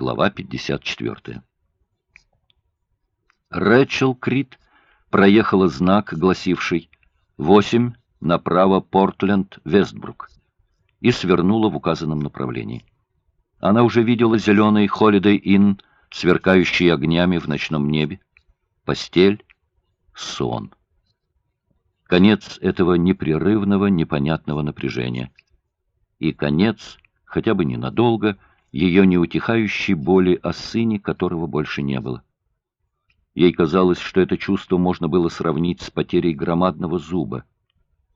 Глава 54. Рэчел Крит проехала знак, гласивший «8 направо Портленд-Вестбрук» и свернула в указанном направлении. Она уже видела зеленый Holiday Inn, сверкающий огнями в ночном небе, постель, сон. Конец этого непрерывного, непонятного напряжения. И конец, хотя бы ненадолго, ее неутихающей боли о сыне, которого больше не было. Ей казалось, что это чувство можно было сравнить с потерей громадного зуба.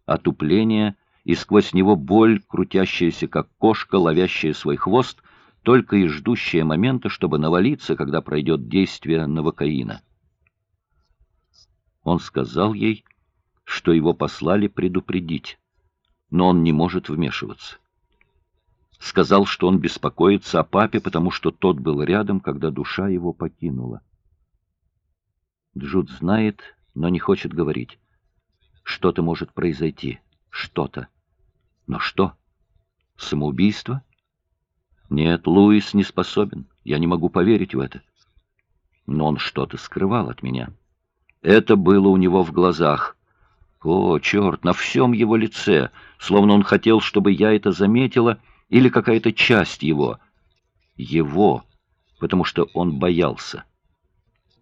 Отупление и сквозь него боль, крутящаяся, как кошка, ловящая свой хвост, только и ждущая момента, чтобы навалиться, когда пройдет действие новокаина. Он сказал ей, что его послали предупредить, но он не может вмешиваться. Сказал, что он беспокоится о папе, потому что тот был рядом, когда душа его покинула. Джуд знает, но не хочет говорить. Что-то может произойти. Что-то. Но что? Самоубийство? Нет, Луис не способен. Я не могу поверить в это. Но он что-то скрывал от меня. Это было у него в глазах. О, черт, на всем его лице, словно он хотел, чтобы я это заметила, или какая-то часть его. Его, потому что он боялся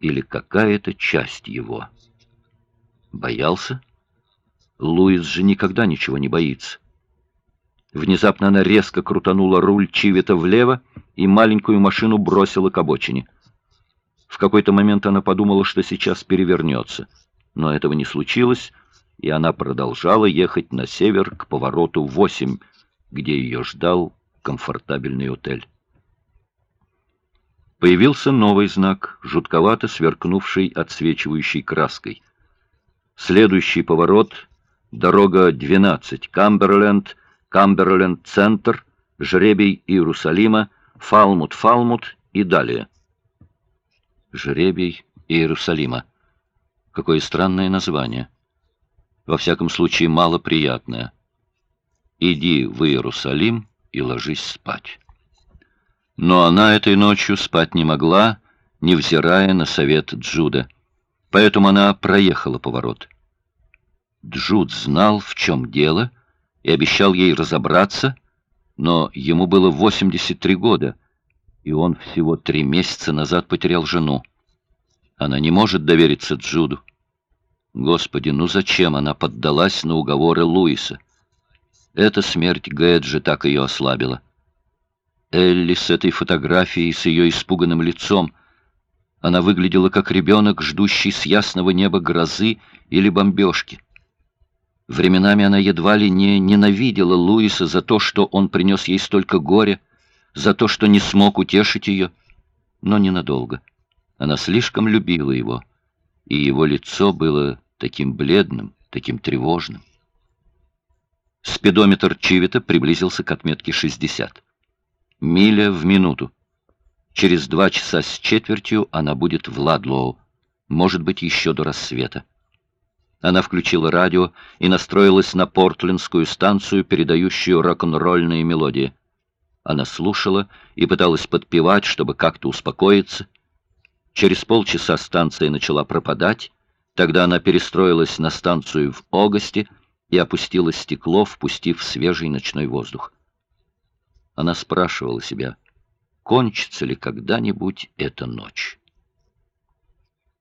или какая-то часть его. Боялся? Луис же никогда ничего не боится. Внезапно она резко крутанула руль Чивета влево и маленькую машину бросила к обочине. В какой-то момент она подумала, что сейчас перевернется, но этого не случилось, и она продолжала ехать на север к повороту 8, где ее ждал комфортабельный отель. Появился новый знак, жутковато сверкнувший отсвечивающей краской. Следующий поворот — дорога 12, Камберленд, Камберленд-центр, жребий Иерусалима, Фалмут-Фалмут и далее. Жребий Иерусалима. Какое странное название. Во всяком случае, малоприятное. Иди в Иерусалим и ложись спать. Но она этой ночью спать не могла, невзирая на совет Джуда. Поэтому она проехала поворот. Джуд знал, в чем дело, и обещал ей разобраться, но ему было 83 года, и он всего три месяца назад потерял жену. Она не может довериться Джуду. Господи, ну зачем она поддалась на уговоры Луиса? Эта смерть Гэджи так ее ослабила. Элли с этой фотографией, с ее испуганным лицом. Она выглядела как ребенок, ждущий с ясного неба грозы или бомбежки. Временами она едва ли не ненавидела Луиса за то, что он принес ей столько горя, за то, что не смог утешить ее, но ненадолго. Она слишком любила его, и его лицо было таким бледным, таким тревожным. Спидометр Чивита приблизился к отметке 60. Миля в минуту. Через два часа с четвертью она будет в Ладлоу, может быть, еще до рассвета. Она включила радио и настроилась на портлендскую станцию, передающую рок-н-ролльные мелодии. Она слушала и пыталась подпевать, чтобы как-то успокоиться. Через полчаса станция начала пропадать, тогда она перестроилась на станцию в Огасте и опустила стекло, впустив свежий ночной воздух. Она спрашивала себя, кончится ли когда-нибудь эта ночь.